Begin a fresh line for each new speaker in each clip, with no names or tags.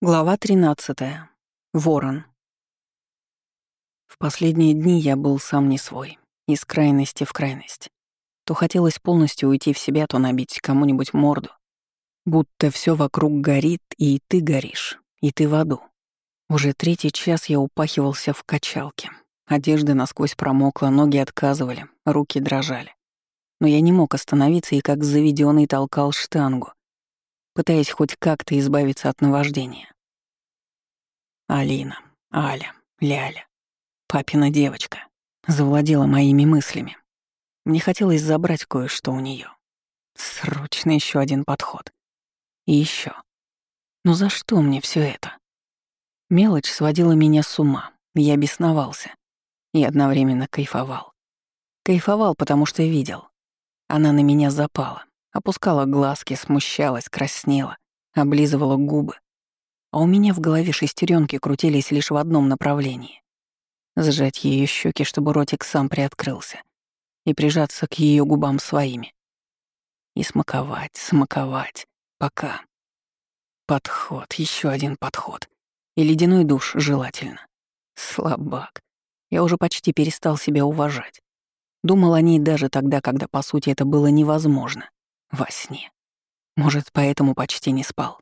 Глава 13. Ворон. В последние дни я был сам не свой, из крайности в крайность. То хотелось полностью уйти в себя, то набить кому-нибудь морду. Будто все вокруг горит, и ты горишь, и ты в аду. Уже третий час я упахивался в качалке. Одежда насквозь промокла, ноги отказывали, руки дрожали. Но я не мог остановиться и как заведенный толкал штангу, пытаясь хоть как-то избавиться от наваждения. Алина, Аля, Ляля, папина девочка, завладела моими мыслями. Мне хотелось забрать кое-что у нее. Срочно еще один подход. И еще. Но за что мне все это? Мелочь сводила меня с ума. Я бесновался. И одновременно кайфовал. Кайфовал, потому что видел. Она на меня запала. Опускала глазки, смущалась, краснела, облизывала губы. А у меня в голове шестеренки крутились лишь в одном направлении. Сжать ее щеки, чтобы ротик сам приоткрылся, и прижаться к ее губам своими. И смаковать, смаковать, пока. Подход, еще один подход. И ледяной душ желательно. Слабак. Я уже почти перестал себя уважать. Думал о ней даже тогда, когда, по сути, это было невозможно. Во сне. Может, поэтому почти не спал.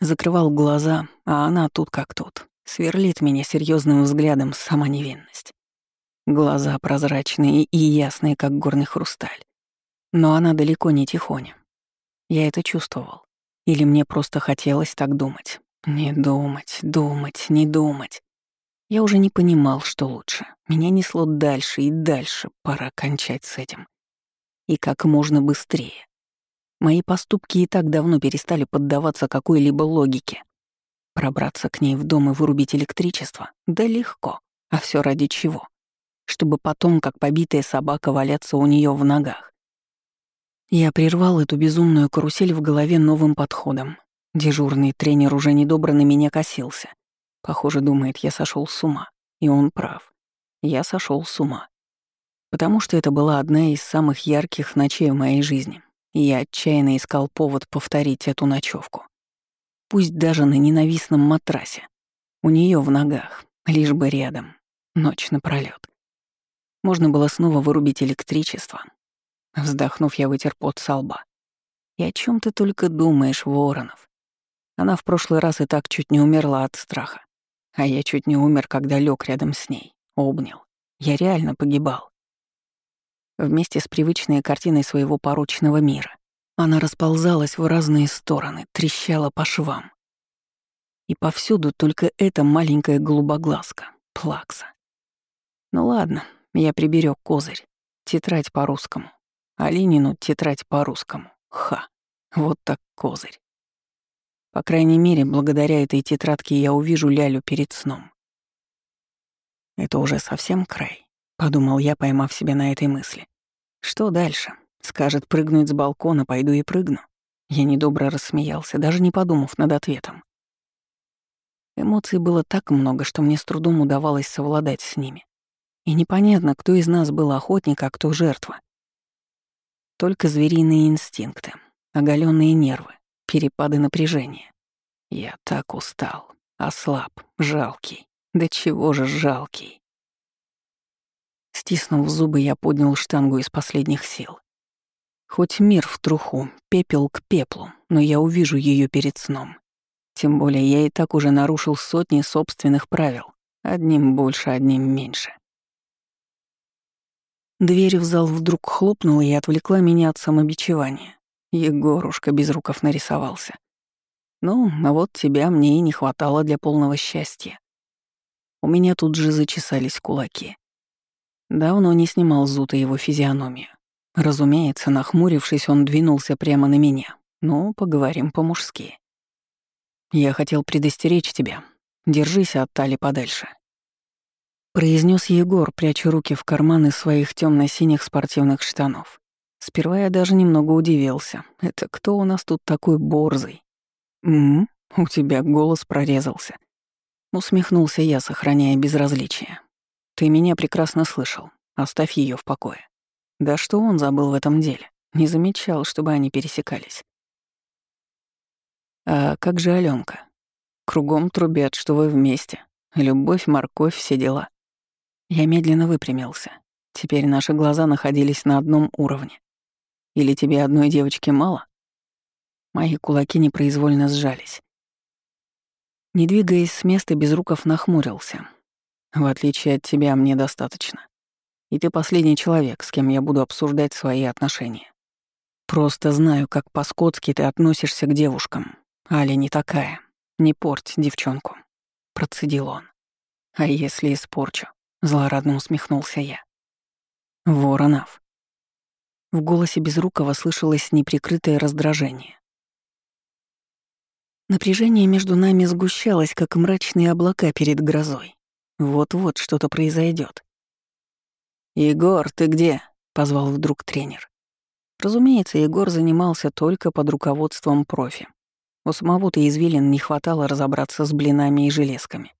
Закрывал глаза, а она тут как тут. Сверлит меня серьезным взглядом сама невинность. Глаза прозрачные и ясные, как горный хрусталь. Но она далеко не тихоня. Я это чувствовал. Или мне просто хотелось так думать. Не думать, думать, не думать. Я уже не понимал, что лучше. Меня несло дальше и дальше. Пора кончать с этим. И как можно быстрее. Мои поступки и так давно перестали поддаваться какой-либо логике. Пробраться к ней в дом и вырубить электричество? Да легко. А все ради чего? Чтобы потом, как побитая собака, валяться у нее в ногах. Я прервал эту безумную карусель в голове новым подходом. Дежурный тренер уже недобро на меня косился. Похоже, думает, я сошел с ума. И он прав. Я сошел с ума. Потому что это была одна из самых ярких ночей в моей жизни я отчаянно искал повод повторить эту ночевку. Пусть даже на ненавистном матрасе. У нее в ногах, лишь бы рядом. Ночь напролёт. Можно было снова вырубить электричество. Вздохнув, я вытер пот со лба. «И о чем ты только думаешь, Воронов?» Она в прошлый раз и так чуть не умерла от страха. А я чуть не умер, когда лег рядом с ней. Обнял. Я реально погибал вместе с привычной картиной своего порочного мира. Она расползалась в разные стороны, трещала по швам. И повсюду только эта маленькая голубоглазка, плакса. Ну ладно, я приберег козырь. Тетрадь по-русскому. А Ленину тетрадь по-русскому. Ха, вот так козырь. По крайней мере, благодаря этой тетрадке я увижу Лялю перед сном. Это уже совсем край, подумал я, поймав себя на этой мысли. Что дальше? Скажет прыгнуть с балкона, пойду и прыгну. Я недобро рассмеялся, даже не подумав над ответом. Эмоций было так много, что мне с трудом удавалось совладать с ними. И непонятно, кто из нас был охотник, а кто жертва. Только звериные инстинкты, оголенные нервы, перепады напряжения. Я так устал, ослаб, жалкий. Да чего же жалкий. Стиснув зубы, я поднял штангу из последних сил. Хоть мир в труху, пепел к пеплу, но я увижу ее перед сном. Тем более я и так уже нарушил сотни собственных правил. Одним больше, одним меньше. Дверь в зал вдруг хлопнула и отвлекла меня от самобичевания. Егорушка без руков нарисовался. Ну, а вот тебя мне и не хватало для полного счастья. У меня тут же зачесались кулаки. Давно не снимал зута его физиономию. Разумеется, нахмурившись, он двинулся прямо на меня. Ну, поговорим по-мужски. «Я хотел предостеречь тебя. Держись от Тали подальше», — произнес Егор, пряча руки в карманы своих темно синих спортивных штанов. Сперва я даже немного удивился. Это кто у нас тут такой борзый? «М, -м у тебя голос прорезался. Усмехнулся я, сохраняя безразличие. Ты меня прекрасно слышал. Оставь ее в покое. Да что он забыл в этом деле? Не замечал, чтобы они пересекались. А как же Аленка? Кругом трубят, что вы вместе. Любовь, морковь, все дела. Я медленно выпрямился. Теперь наши глаза находились на одном уровне. Или тебе одной девочки мало? Мои кулаки непроизвольно сжались. Не двигаясь с места, Безруков нахмурился. В отличие от тебя, мне достаточно. И ты последний человек, с кем я буду обсуждать свои отношения. Просто знаю, как по-скотски ты относишься к девушкам. Али не такая. Не порть девчонку. Процедил он. А если испорчу? Злорадно усмехнулся я. Воронов. В голосе Безрукова слышалось неприкрытое раздражение. Напряжение между нами сгущалось, как мрачные облака перед грозой. Вот-вот что-то произойдет. «Егор, ты где?» — позвал вдруг тренер. Разумеется, Егор занимался только под руководством профи. У самого-то извилин не хватало разобраться с блинами и железками.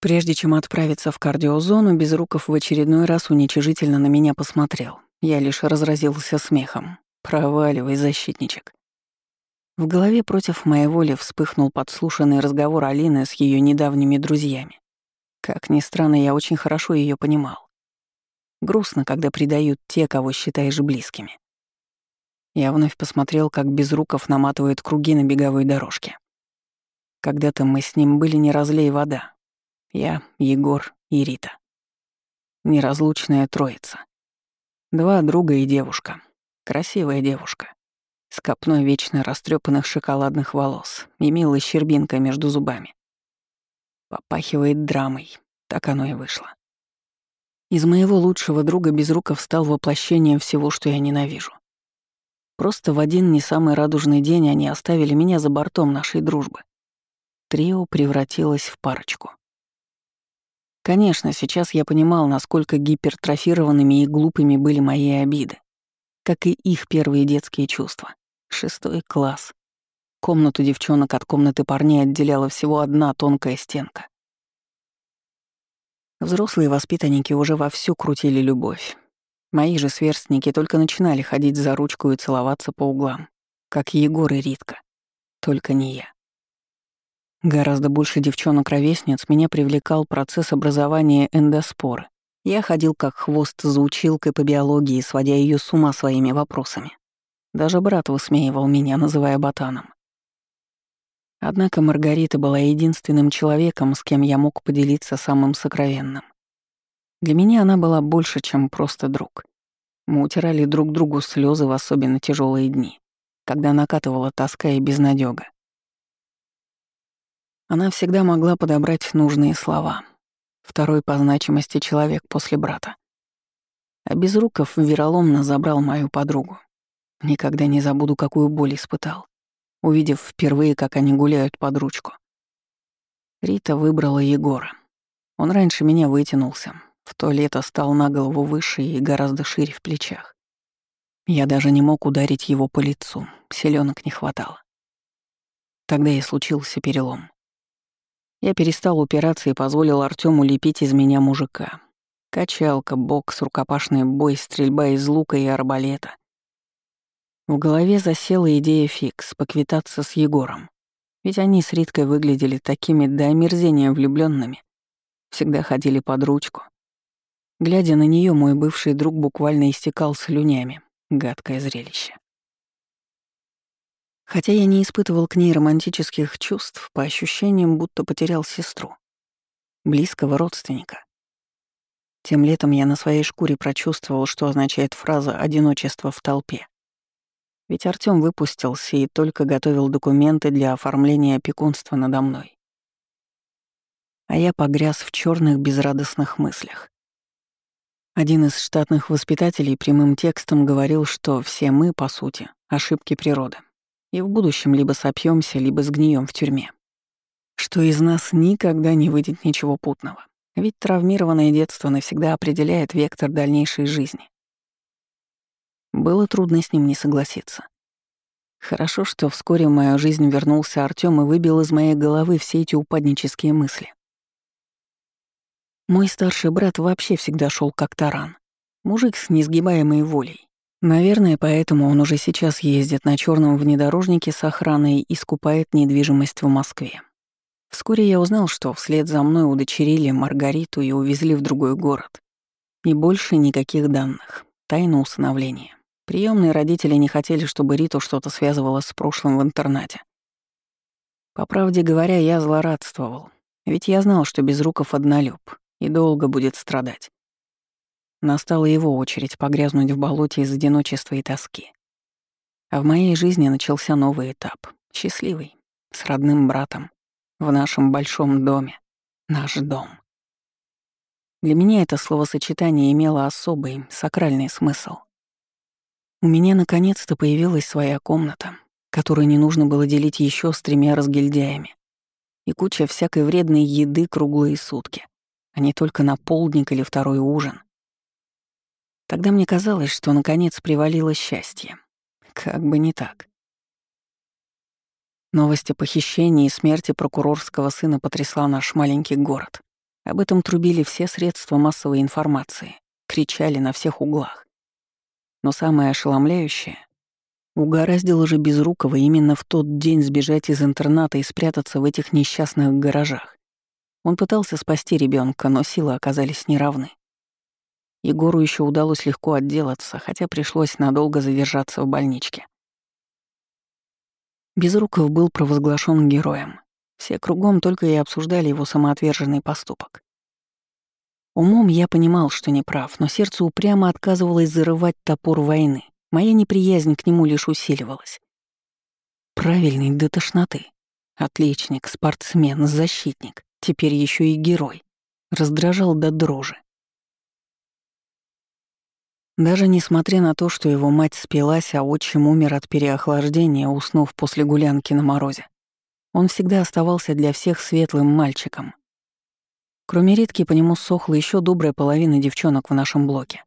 Прежде чем отправиться в кардиозону, Безруков в очередной раз уничижительно на меня посмотрел. Я лишь разразился смехом. «Проваливай, защитничек». В голове против моей воли вспыхнул подслушанный разговор Алины с ее недавними друзьями. Как ни странно, я очень хорошо ее понимал. Грустно, когда предают те, кого считаешь близкими. Я вновь посмотрел, как Безруков наматывает круги на беговой дорожке. Когда-то мы с ним были не разлей вода. Я, Егор и Рита. Неразлучная троица. Два друга и девушка. Красивая девушка. С копной вечно растрепанных шоколадных волос и милой щербинкой между зубами. Попахивает драмой. Так оно и вышло. Из моего лучшего друга Безруков стал воплощением всего, что я ненавижу. Просто в один не самый радужный день они оставили меня за бортом нашей дружбы. Трио превратилось в парочку. Конечно, сейчас я понимал, насколько гипертрофированными и глупыми были мои обиды, как и их первые детские чувства. Шестой класс. Комнату девчонок от комнаты парней отделяла всего одна тонкая стенка. Взрослые воспитанники уже вовсю крутили любовь. Мои же сверстники только начинали ходить за ручку и целоваться по углам, как Егор и Ритка. Только не я. Гораздо больше девчонок-ровесниц меня привлекал процесс образования эндоспоры. Я ходил как хвост за училкой по биологии, сводя ее с ума своими вопросами. Даже брат высмеивал меня, называя ботаном. Однако Маргарита была единственным человеком, с кем я мог поделиться самым сокровенным. Для меня она была больше, чем просто друг. Мы утирали друг другу слезы в особенно тяжелые дни, когда накатывала тоска и безнадега. Она всегда могла подобрать нужные слова. Второй по значимости человек после брата. А Безруков вероломно забрал мою подругу. Никогда не забуду, какую боль испытал, увидев впервые, как они гуляют под ручку. Рита выбрала Егора. Он раньше меня вытянулся, в то лето стал на голову выше и гораздо шире в плечах. Я даже не мог ударить его по лицу, селенок не хватало. Тогда и случился перелом. Я перестал упираться и позволил Артему лепить из меня мужика. Качалка, бокс, рукопашный бой, стрельба из лука и арбалета. В голове засела идея фикс — поквитаться с Егором. Ведь они с Риткой выглядели такими до омерзения влюбленными, всегда ходили под ручку, Глядя на нее, мой бывший друг буквально истекал слюнями. Гадкое зрелище. Хотя я не испытывал к ней романтических чувств, по ощущениям, будто потерял сестру. Близкого родственника. Тем летом я на своей шкуре прочувствовал, что означает фраза «одиночество в толпе». Ведь Артём выпустился и только готовил документы для оформления опекунства надо мной. А я погряз в черных безрадостных мыслях. Один из штатных воспитателей прямым текстом говорил, что все мы, по сути, ошибки природы. И в будущем либо сопьемся, либо сгнием в тюрьме. Что из нас никогда не выйдет ничего путного. Ведь травмированное детство навсегда определяет вектор дальнейшей жизни. Было трудно с ним не согласиться. Хорошо, что вскоре в мою жизнь вернулся Артём и выбил из моей головы все эти упаднические мысли. Мой старший брат вообще всегда шел как таран. Мужик с несгибаемой волей. Наверное, поэтому он уже сейчас ездит на черном внедорожнике с охраной и скупает недвижимость в Москве. Вскоре я узнал, что вслед за мной удочерили Маргариту и увезли в другой город. И больше никаких данных. Тайна усыновления. Приемные родители не хотели, чтобы Риту что-то связывало с прошлым в интернате. По правде говоря, я злорадствовал, ведь я знал, что Безруков однолюб и долго будет страдать. Настала его очередь погрязнуть в болоте из одиночества и тоски. А в моей жизни начался новый этап, счастливый, с родным братом, в нашем большом доме, наш дом. Для меня это словосочетание имело особый, сакральный смысл. У меня наконец-то появилась своя комната, которую не нужно было делить еще с тремя разгильдяями, и куча всякой вредной еды круглые сутки, а не только на полдник или второй ужин. Тогда мне казалось, что наконец привалило счастье. Как бы не так. Новость о похищении и смерти прокурорского сына потрясла наш маленький город. Об этом трубили все средства массовой информации, кричали на всех углах. Но самое ошеломляющее — угораздило же Безрукова именно в тот день сбежать из интерната и спрятаться в этих несчастных гаражах. Он пытался спасти ребенка, но силы оказались неравны. Егору еще удалось легко отделаться, хотя пришлось надолго задержаться в больничке. Безруков был провозглашен героем. Все кругом только и обсуждали его самоотверженный поступок. Умом я понимал, что не прав, но сердце упрямо отказывалось зарывать топор войны. Моя неприязнь к нему лишь усиливалась. Правильный до тошноты. Отличник, спортсмен, защитник. Теперь еще и герой. Раздражал до дрожи. Даже несмотря на то, что его мать спилась, а отчим умер от переохлаждения, уснув после гулянки на морозе, он всегда оставался для всех светлым мальчиком. Кроме Ритки, по нему сохла еще добрая половина девчонок в нашем блоке.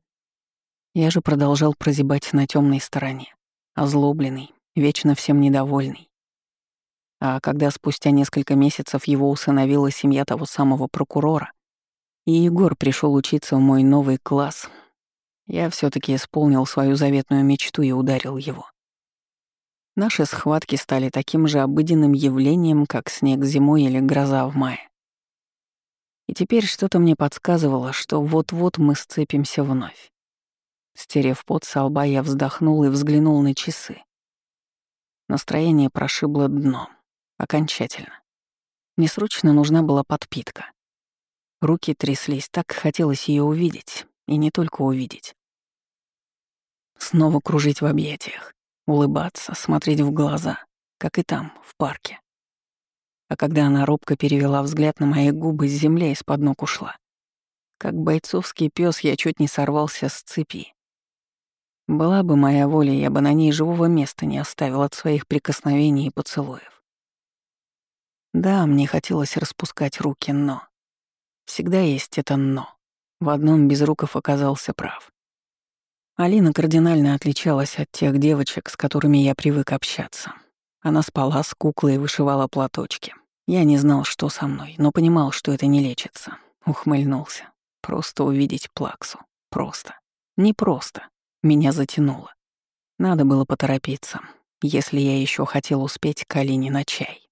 Я же продолжал прозябать на темной стороне, озлобленный, вечно всем недовольный. А когда спустя несколько месяцев его усыновила семья того самого прокурора, и Егор пришел учиться в мой новый класс, я все таки исполнил свою заветную мечту и ударил его. Наши схватки стали таким же обыденным явлением, как снег зимой или гроза в мае. И теперь что-то мне подсказывало, что вот-вот мы сцепимся вновь. Стерев пот со лба, я вздохнул и взглянул на часы. Настроение прошибло дно. Окончательно. Мне срочно нужна была подпитка. Руки тряслись, так хотелось ее увидеть, и не только увидеть. Снова кружить в объятиях, улыбаться, смотреть в глаза, как и там, в парке. А когда она робко перевела взгляд на мои губы, с земля из-под ног ушла. Как бойцовский пес я чуть не сорвался с цепи. Была бы моя воля, я бы на ней живого места не оставил от своих прикосновений и поцелуев. Да, мне хотелось распускать руки, но... Всегда есть это «но». В одном Безруков оказался прав. Алина кардинально отличалась от тех девочек, с которыми я привык общаться. Она спала с куклой и вышивала платочки. Я не знал, что со мной, но понимал, что это не лечится. Ухмыльнулся. Просто увидеть плаксу. Просто. Не просто. Меня затянуло. Надо было поторопиться, если я еще хотел успеть к Алине на чай.